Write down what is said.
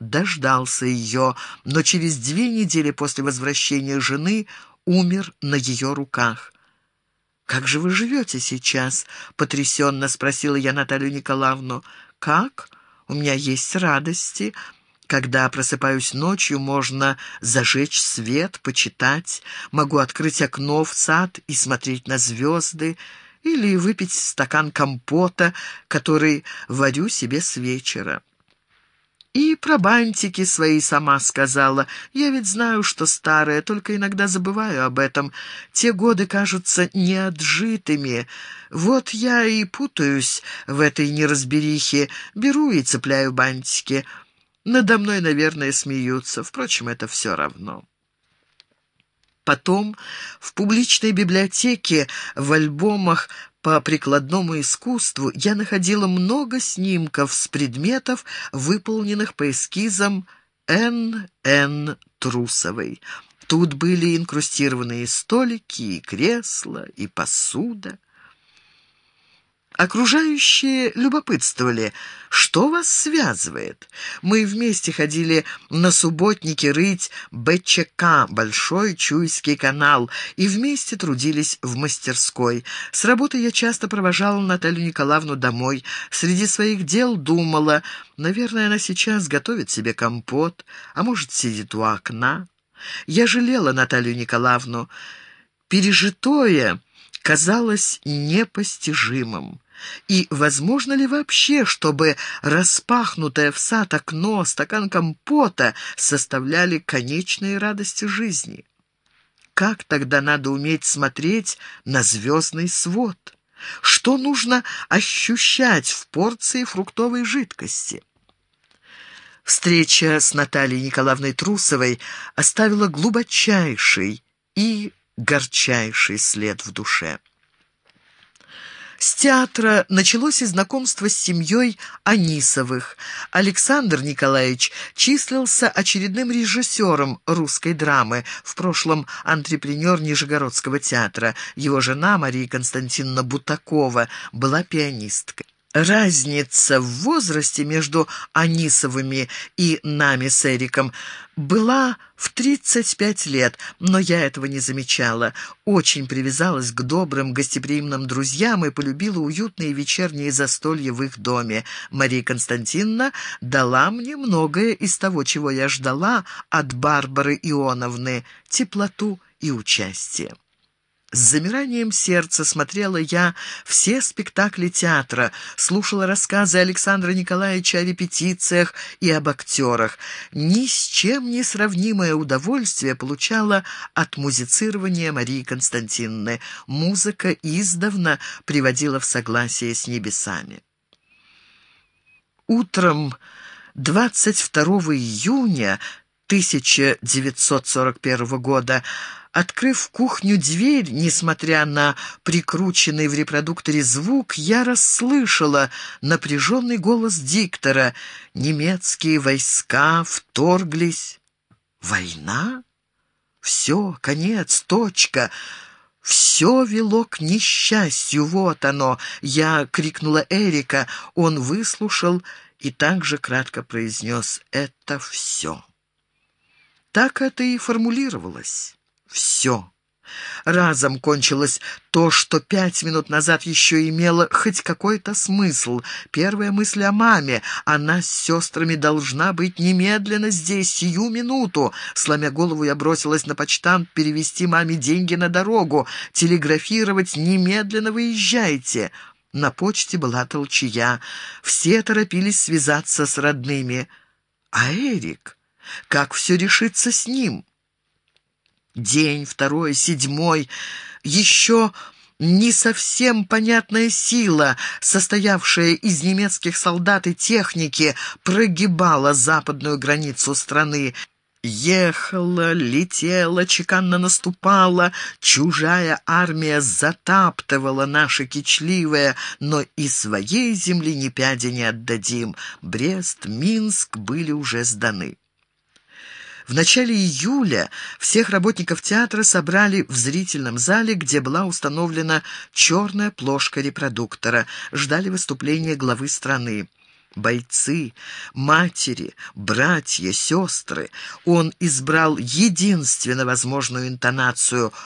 дождался ее, но через две недели после возвращения жены умер на ее руках. «Как же вы живете сейчас?» — потрясенно спросила я Наталью Николаевну. «Как? У меня есть радости. Когда просыпаюсь ночью, можно зажечь свет, почитать. Могу открыть окно в сад и смотреть на звезды. Или выпить стакан компота, который варю себе с вечера. И про бантики свои сама сказала. Я ведь знаю, что старая, только иногда забываю об этом. Те годы кажутся неотжитыми. Вот я и путаюсь в этой неразберихе, беру и цепляю бантики. Надо мной, наверное, смеются. Впрочем, это все равно. Потом в публичной библиотеке в альбомах по прикладному искусству я находила много снимков с предметов, выполненных по эскизам Н.Н. Трусовой. Тут были инкрустированные столики, и кресла, и посуда. Окружающие любопытствовали, что вас связывает. Мы вместе ходили на субботники рыть БЧК, Большой Чуйский канал, и вместе трудились в мастерской. С работы я часто провожала Наталью Николаевну домой. Среди своих дел думала, наверное, она сейчас готовит себе компот, а может, сидит у окна. Я жалела Наталью Николаевну. Пережитое казалось непостижимым. И возможно ли вообще, чтобы распахнутое в сад окно, стакан компота составляли конечные радости жизни? Как тогда надо уметь смотреть на звездный свод? Что нужно ощущать в порции фруктовой жидкости? Встреча с Натальей Николаевной Трусовой оставила глубочайший и горчайший след в душе. С театра началось и знакомство с семьей Анисовых. Александр Николаевич числился очередным режиссером русской драмы, в прошлом антрепренер Нижегородского театра. Его жена Мария Константиновна Бутакова была пианисткой. Разница в возрасте между Анисовыми и нами с Эриком была в 35 лет, но я этого не замечала. Очень привязалась к добрым, гостеприимным друзьям и полюбила уютные вечерние застолья в их доме. Мария Константиновна дала мне многое из того, чего я ждала от Барбары Ионовны — теплоту и участие. С замиранием сердца смотрела я все спектакли театра, слушала рассказы Александра Николаевича о репетициях и об актерах. Ни с чем не сравнимое удовольствие получала от музицирования Марии Константиновны. Музыка издавна приводила в согласие с небесами. Утром 22 июня 1941 года Открыв кухню дверь, несмотря на прикрученный в репродукторе звук, я расслышала напряженный голос диктора. Немецкие войска вторглись. Война? Все, конец, точка. Все вело к несчастью, вот оно. Я крикнула Эрика, он выслушал и также кратко произнес «это все». Так это и формулировалось все. Разом кончилось то, что пять минут назад еще имело хоть какой-то смысл. Первая мысль о маме. Она с сестрами должна быть немедленно здесь, сию минуту. Сломя голову, я бросилась на почтамт перевести маме деньги на дорогу, телеграфировать «немедленно выезжайте». На почте была толчья. Все торопились связаться с родными. А Эрик? Как все решится с ним? День, второй, седьмой. Еще не совсем понятная сила, состоявшая из немецких солдат и техники, прогибала западную границу страны. Ехала, летела, чеканно наступала, чужая армия затаптывала наше кичливое, но и своей земли ни пяди не отдадим. Брест, Минск были уже сданы. В начале июля всех работников театра собрали в зрительном зале, где была установлена черная плошка репродуктора. Ждали выступления главы страны. бойцы, матери, братья, сестры. Он избрал единственно возможную интонацию